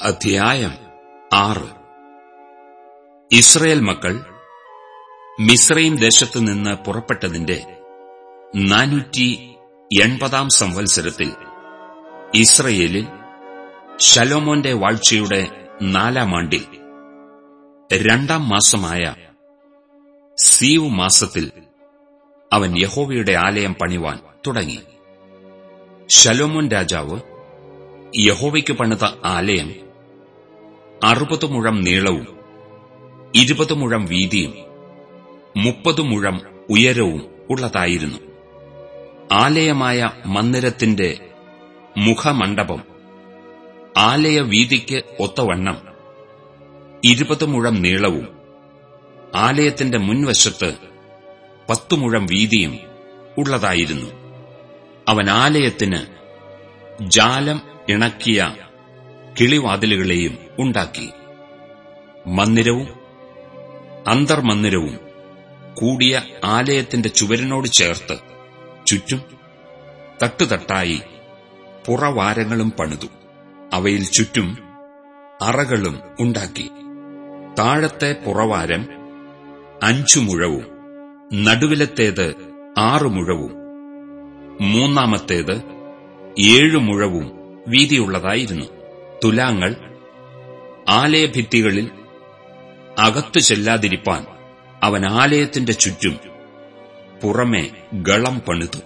അധ്യായം ആറ്. ഇസ്രയേൽ മക്കൾ മിസ്രൈം ദേശത്തു നിന്ന് പുറപ്പെട്ടതിന്റെ നാനൂറ്റി എൺപതാം സംവത്സരത്തിൽ ഇസ്രയേലിൽ ശലോമോന്റെ വാഴ്ചയുടെ നാലാം ആണ്ടിൽ രണ്ടാം മാസമായ സീവ് മാസത്തിൽ അവൻ യഹോവയുടെ ആലയം പണിവാൻ തുടങ്ങി. ശലോമോൻ രാജാവ് യഹോവയ്ക്ക് പണിത ആലയം അറുപത് മുഴം നീളവും ഇരുപത് മുഴം വീതിയും മുപ്പത് മുഴം ഉയരവും ഉള്ളതായിരുന്നു. ആലയമായ മന്ദിരത്തിന്റെ മുഖമണ്ഡപം ആലയവീതിക്ക് ഒത്തവണ്ണം ഇരുപത് മുഴം നീളവും ആലയത്തിന്റെ മുൻവശത്ത് പത്തു മുഴം വീതിയും ഉള്ളതായിരുന്നു. അവൻ ആലയത്തിന് ജാലം ഇണക്കിയ കിളിവാതിലുകളെയും ഉണ്ടാക്കി. മന്ദിരവും അന്തർമന്ദിരവും കൂടിയ ആലയത്തിന്റെ ചുവരിനോട് ചേർത്ത് ചുറ്റും തട്ടുതട്ടായി പുറവാരങ്ങളും പണിതു. അവയിൽ ചുറ്റും അറകളും ഉണ്ടാക്കി. താഴത്തെ പുറവാരം അഞ്ചു മുഴവും നടുവിലത്തേത് ആറു മുഴവും മൂന്നാമത്തേത് ഏഴു മുഴവും വീതിയുള്ളതായിരുന്നു. തുലാങ്ങൾ ആലയഭിത്തികളിൽ അകത്തു ചെല്ലാതിരിപ്പാൻ അവൻ ആലയത്തിന്റെ ചുറ്റും പുറമെ ഗളം പണിതു.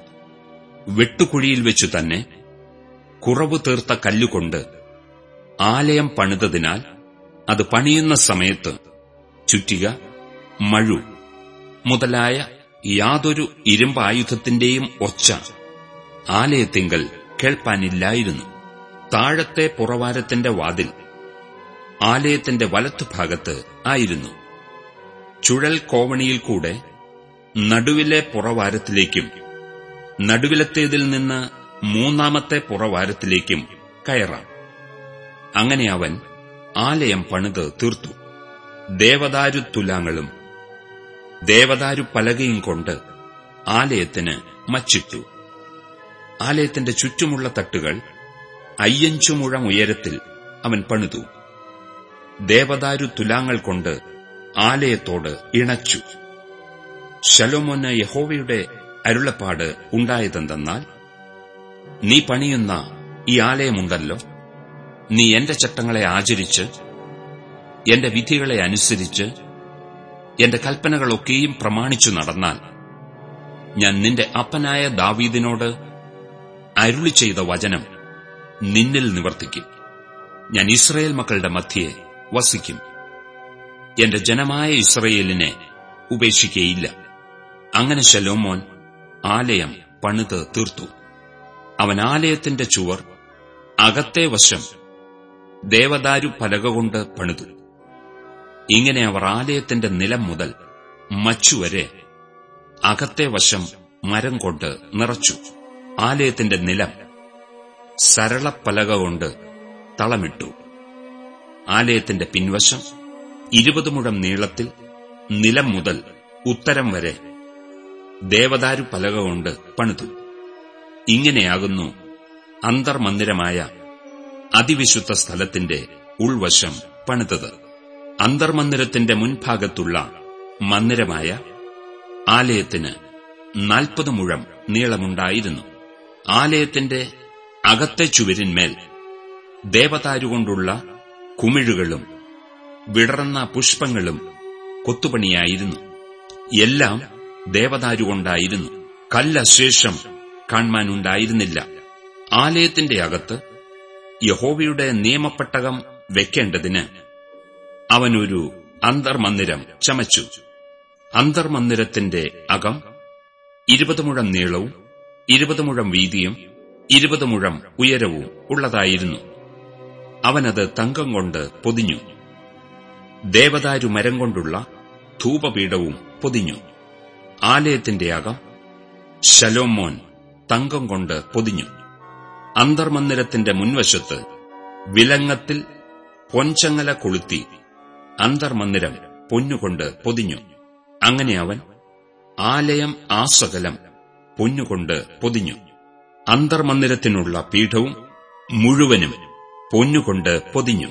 വെട്ടുകുഴിയിൽ വെച്ചു തന്നെ കുറവ് തീർത്ത കല്ലുകൊണ്ട് ആലയം പണിതതിനാൽ അത് പണിയുന്ന സമയത്ത് ചുറ്റിക മഴു മുതലായ യാതൊരു ഇരുമ്പായുധത്തിന്റെയും ഒച്ച ആലയത്തിങ്കൽ കേൾപ്പാനില്ലായിരുന്നു. താഴത്തെ പുറവാരത്തിന്റെ വാതിൽ ആലയത്തിന്റെ വലത്തുഭാഗത്ത് ആയിരുന്നു. ചുഴൽ കോവണിയിൽ കൂടെ നടുവിലെ പുറവാരത്തിലേക്കും നടുവിലത്തേതിൽ നിന്ന് മൂന്നാമത്തെ പുറവാരത്തിലേക്കും കയറാം. അങ്ങനെ അവൻ ആലയം പണിത് തീർത്തു. ദേവദാരു തുലാങ്ങളും ദേവദാരു പലകയും കൊണ്ട് ആലയത്തിന് മച്ചിട്ടു. ആലയത്തിന്റെ ചുറ്റുമുള്ള തട്ടുകൾ അയ്യഞ്ചു മുഴം ഉയരത്തിൽ അവൻ പണിതു. ദേവദാരു തുലാങ്ങൾ കൊണ്ട് ആലയത്തോട് ഇണച്ചു. ശലോമോന് യഹോവയുടെ അരുളപ്പാട് ഉണ്ടായതെന്തെന്നാൽ നീ പണിയുന്ന ഈ ആലയമുണ്ടല്ലോ. നീ എന്റെ ചട്ടങ്ങളെ ആചരിച്ച് എന്റെ വിധികളെ അനുസരിച്ച് എന്റെ കൽപ്പനകളൊക്കെയും പ്രമാണിച്ചു നടന്നാൽ ഞാൻ നിന്റെ അപ്പനായ ദാവീദിനോട് അരുളി ചെയ്ത വചനം നിന്നിൽ നിവർത്തിക്കും. ഞാൻ ഇസ്രയേൽ മക്കളുടെ മധ്യയെ വസിക്കും. എന്റെ ജനമായ ഇസ്രയേലിനെ ഉപേക്ഷിക്കേയില്ല. അങ്ങനെ ശലോമോൻ ആലയം പണിത് തീർത്തു. അവൻ ആലയത്തിന്റെ ചുവർ അകത്തെ വശം ദേവദാരു പലക കൊണ്ട് പണിതു. ഇങ്ങനെ അവർ ആലയത്തിന്റെ നിലം മുതൽ മച്ചുവരെ അകത്തെ വശം മരം കൊണ്ട് നിറച്ചു. ആലയത്തിന്റെ നിലം സരളപ്പലക കൊണ്ട് തളമിട്ടു. ആലയത്തിന്റെ പിൻവശം ഇരുപത് മുഴം നീളത്തിൽ നിലം മുതൽ ഉത്തരം വരെ ദേവദാരു പലക കൊണ്ട് പണിതു. ഇങ്ങനെയാകുന്നു അന്തർമന്ദിരമായ അതിവിശുദ്ധ സ്ഥലത്തിന്റെ ഉൾവശം പണിതത്. അന്തർമന്ദിരത്തിന്റെ മുൻഭാഗത്തുള്ള മന്ദിരമായ ആലയത്തിന് നാൽപ്പത് മുഴം നീളമുണ്ടായിരുന്നു. ആലയത്തിന്റെ അകത്തെ ചുവരിന്മേൽ ദേവതാരുകൊണ്ടുള്ള കുമിഴുകളും വിടർന്ന പുഷ്പങ്ങളും കൊത്തുപണിയായിരുന്നു. എല്ലാം ദേവതാരുകൊണ്ടായിരുന്നു. കല്ലശേഷം കാണുവാനുണ്ടായിരുന്നില്ല. ആലയത്തിന്റെ അകത്ത് യഹോവയുടെ നിയമപ്പെട്ടകം വെക്കേണ്ടതിന് അവനൊരു അന്തർമന്ദിരം ചമച്ചു. അന്തർമന്ദിരത്തിന്റെ അകം ഇരുപത് മുഴം നീളവും ഇരുപത് മുഴം വീതിയും ഇരുപത് മുഴം ഉയരവും ഉള്ളതായിരുന്നു. അവനത് തങ്കം കൊണ്ട് പൊതിഞ്ഞു. ദേവദാരു മരം കൊണ്ടുള്ള ധൂപപീഠവും പൊതിഞ്ഞു. ആലയത്തിന്റെ അകം ശലോമോൻ തങ്കം കൊണ്ട് പൊതിഞ്ഞു. അന്തർമന്ദിരത്തിന്റെ മുൻവശത്ത് വിലങ്ങത്തിൽ പൊൻചങ്ങല കൊളുത്തി അന്തർമന്ദിരം പൊന്നുകൊണ്ട് പൊതിഞ്ഞു. അങ്ങനെ അവൻ ആലയം ആസകലം പൊന്നുകൊണ്ട് പൊതിഞ്ഞു. അന്തർമന്ദിരത്തിനുള്ള പീഠവും മുഴുവനും പൊന്നുകൊണ്ട് പൊതിഞ്ഞു.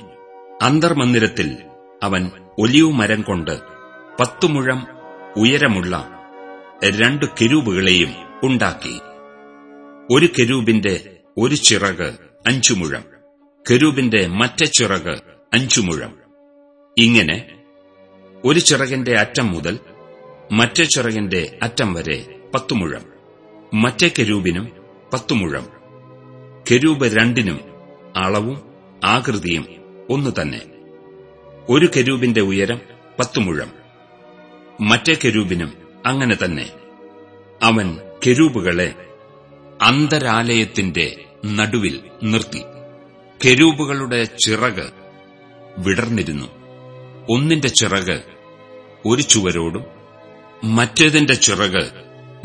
അന്തർമന്ദിരത്തിൽ അവൻ ഒലിവ് മരം കൊണ്ട് പത്തുമുഴം ഉയരമുള്ള രണ്ട് കെരൂബുകളെയും ഉണ്ടാക്കി. ഒരു കെരൂബിന്റെ ഒരു ചിറക് അഞ്ചുമുഴം കെരൂപിന്റെ മറ്റേ ചിറക് അഞ്ചുമുഴം ഇങ്ങനെ ഒരു ചിറകിന്റെ അറ്റം മുതൽ മറ്റേ ചിറകിന്റെ അറ്റം വരെ പത്തുമുഴം മറ്റേ കെരൂബിനും പത്തു മുഴം കെരൂബ് രണ്ടിനും അളവും ആകൃതിയും ഒന്നു തന്നെ. ഒരു കെരൂബിന്റെ ഉയരം പത്തു മുഴം മറ്റേ കെരൂബിനും അങ്ങനെ തന്നെ. അവൻ കെരൂബുകളെ അന്തരാലയത്തിന്റെ നടുവിൽ നിർത്തി. കെരൂബുകളുടെ ചിറക് വിടർന്നിരുന്നു. ഒന്നിന്റെ ചിറക് ഒരു ചുവരോടും മറ്റേതിന്റെ ചിറക്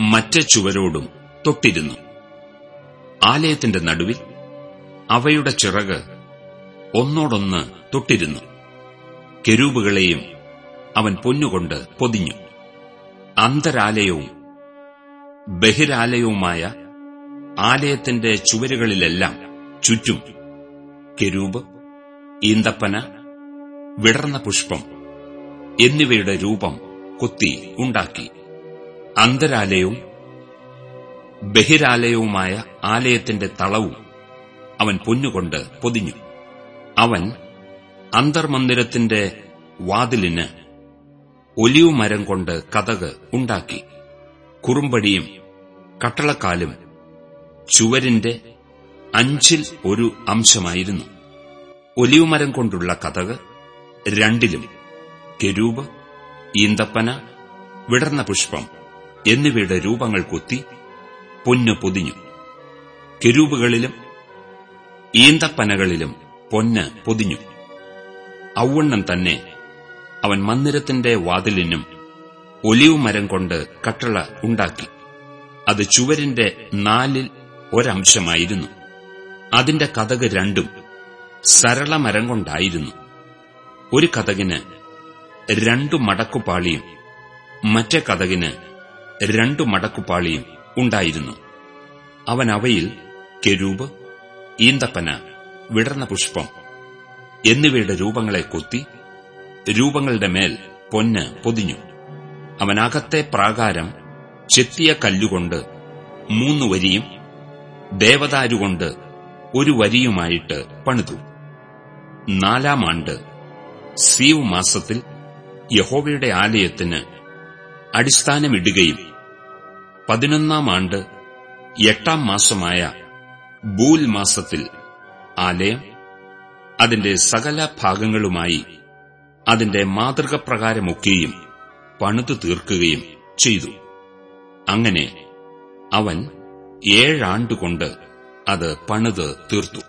മറ്റേ ചുവരോടും തൊട്ടിരുന്നു. ആലയത്തിന്റെ നടുവിൽ അവയുടെ ചിറക് ഒന്നോടൊന്ന് തൊട്ടിരുന്നു. കെരൂബുകളെയും അവൻ പൊന്നുകൊണ്ട് പൊതിഞ്ഞു. അന്തരാലയവും ബഹിരാലയവുമായ ആലയത്തിന്റെ ചുവരുകളിലെല്ലാം ചുറ്റും കെരൂബ് ഈന്തപ്പന വിടർന്ന പുഷ്പം എന്നിവയുടെ രൂപം കൊത്തി ഉണ്ടാക്കി. അന്തരാലയവും ബഹിരാലയവുമായ ആലയത്തിന്റെ തളവും അവൻ പൊന്നുകൊണ്ട് പൊതിഞ്ഞു. അവൻ അന്തർമന്ദിരത്തിന്റെ വാതിലിന് ഒലിവ് മരം കൊണ്ട് കഥക് ഉണ്ടാക്കി. കുറുമ്പടിയും കട്ടളക്കാലും ചുവരിന്റെ അഞ്ചിൽ ഒരു അംശമായിരുന്നു. ഒലിവ് മരം കൊണ്ടുള്ള കഥക് രണ്ടിലും കെരൂപ് ഈന്തപ്പന വിടർന്ന പുഷ്പം എന്നിവയുടെ രൂപങ്ങൾ കൊത്തി പൊന്നു പൊതിഞ്ഞു. കെരൂപുകളിലും ഈന്തപ്പനകളിലും പൊന്ന് പൊതിഞ്ഞു. ഔവണ്ണം തന്നെ അവൻ മന്ദിരത്തിന്റെ വാതിലിനും ഒലിവ് മരം കൊണ്ട് കട്ടള ഉണ്ടാക്കി. അത് ചുവരിന്റെ നാലിൽ ഒരംശമായിരുന്നു. അതിന്റെ കഥക് രണ്ടും സരളമരം കൊണ്ടായിരുന്നു. ഒരു കഥകിന് രണ്ടു മടക്കുപാളിയും മറ്റേ കഥകിന് രണ്ടു മടക്കുപാളിയും ഉണ്ടായിരുന്നു. അവൻ അവയിൽ കെരൂപ് ഈന്തപ്പന വിടർന്ന പുഷ്പം എന്നിവയുടെ രൂപങ്ങളെ കൊത്തി രൂപങ്ങളുടെ മേൽ പൊന്ന് പൊതിഞ്ഞു. അവനകത്തെ പ്രാകാരം ചെത്തിയ കല്ലുകൊണ്ട് മൂന്നു വരിയും ദേവദാരുകൊണ്ട് ഒരു വരിയുമായിട്ട് പണിതു. നാലാം ആണ്ട് സീവ് മാസത്തിൽ യഹോവയുടെ ആലയത്തിന് അടിസ്ഥാനമിടുകയും പതിനൊന്നാം ആണ്ട് എട്ടാം മാസമായ ബൂൽ മാസത്തിൽ ആലയം അതിന്റെ സകല ഭാഗങ്ങളുമായി അതിന്റെ മാതൃകപ്രകാരമൊക്കെയും പണിതു തീർക്കുകയും ചെയ്തു. അങ്ങനെ അവൻ ഏഴാണ്ടുകൊണ്ട് അത് പണിത് തീർത്തു.